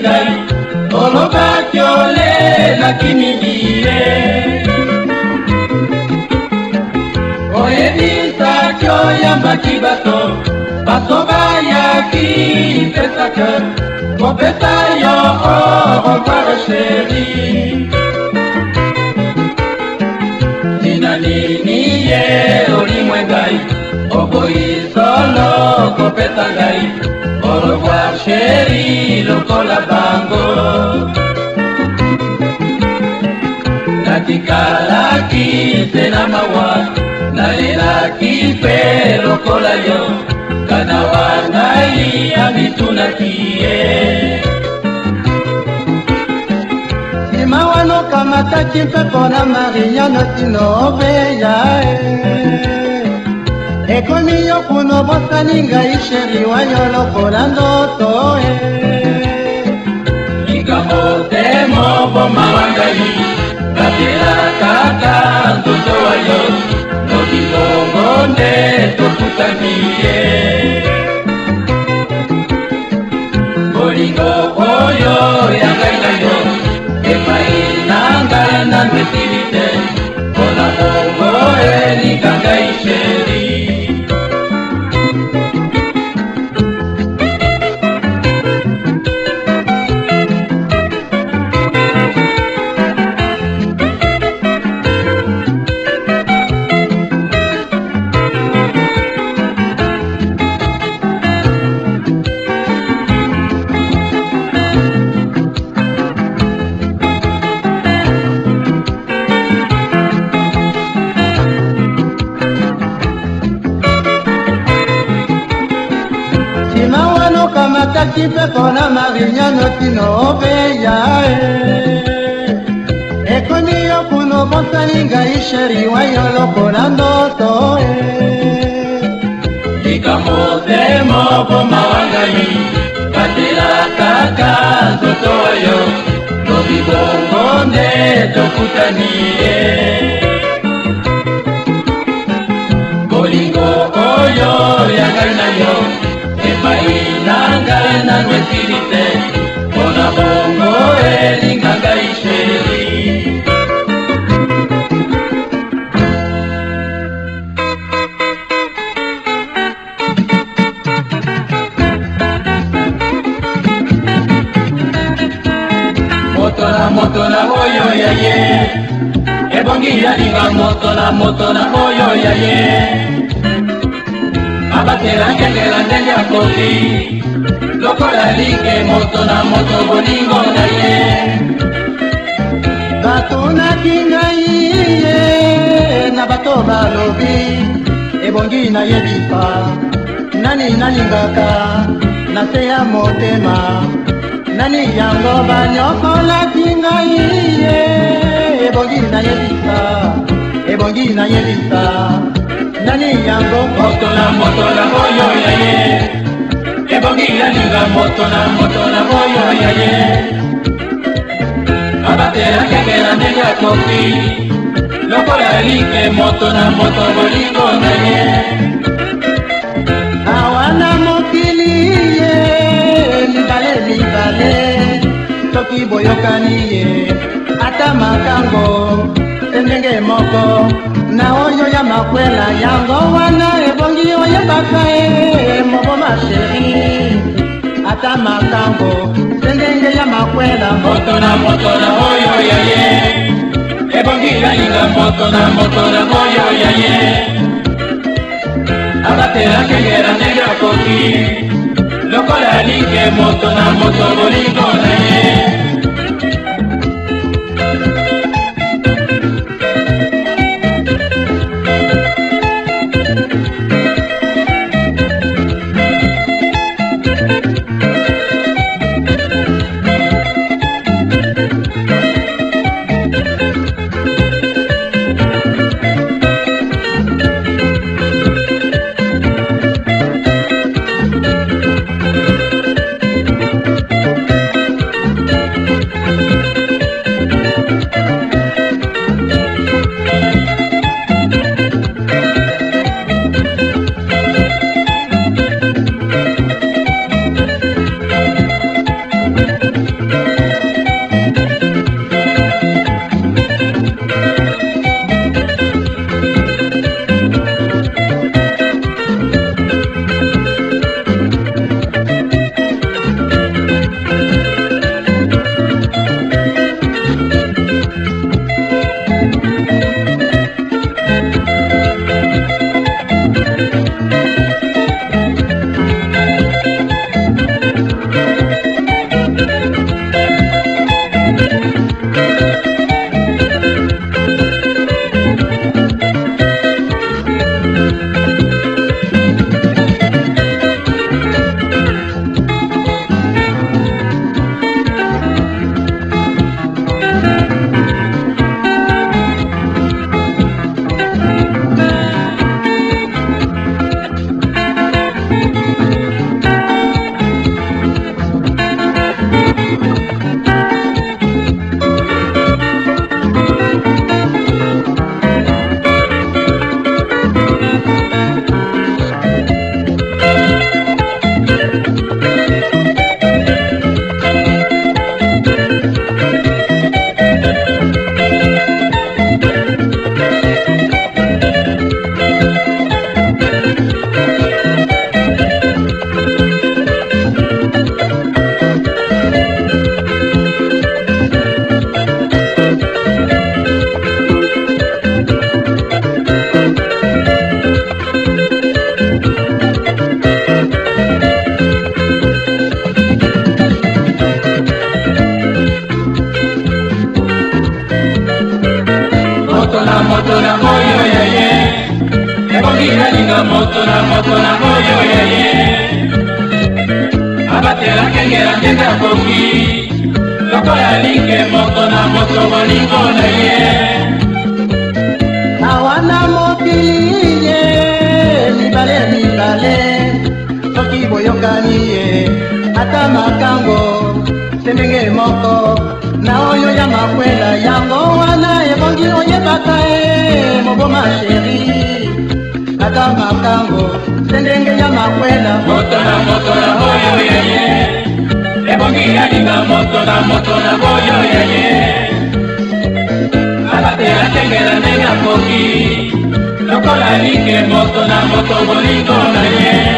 va kolobaki olelaki milie oyebisaki oyambaki bato bato bayaki pesaka kopesa yo sheri tina nini solo kopesa sheri lokola bango natikalaki te na mawa nalelaki mpe lokola yo kana wangai amitunaki ye nsima wana okamataki mpepo na mariano tino obeya e ekomi yo kuna botani ngai sheri wayo lokola ndoto e eh. likambo te moboma wa ngai kapela kaka ndoto wayo nobingongo nde tokutani ye eh. bolingo oyo ya ngai na yo soki pepo na marignano tino obeya oh, ekomi eh. yo kuno bosali ngai sheri wayo lokola ndoto likambo te moboma wangai batela kaka nzoto oyo lobi bongo nde tokutani ye eh. ebongi yalinga moto na moto na oyo ya ye abatela ngengela ndenge akoki lokola linge moto na moto bolingo na ye batunaki ngai ye na bato balobi ebongi nayebipa nani nalingaka na se ya motema nani yango banyokolaki ngai ye ebongi nayebisa ebongi nayebisa nani yango moto na moto na moyo ya ye ebongi nalinga moto na moto na moyo ya ye abatelakeke na ndenge akoki lokola elike moto na moto bolingo na ye awa na mokili ye mibale mibale soki boyokani ye ya makambo tendenge moko na oyo ya makwela yango wana ebongi oyebaka ye ma masheri ata makango, tendenge ya makwela moto na moto na oyo ya ye ebongi lalinga moto na moto na oyo ya ye abatelaki negra ndenge akoki lokola alinge moto na moto bolingo na nango yoya ye abatela kengela ndenge akoki lokola linge moto na moto molingo na ye awa na mokili ye mibale mibale soki boyokani ye ata makambo se ndenge moko na oyo ya makwela yango wana ebongi oyebaka e moboma sheri ata makambo ndenge ya makwela moto na moto na boyo yeye ebongi alinga moto na moto na boyo yeye alate atengela ndenge akoki lokola linge moto na moto bolingo na ye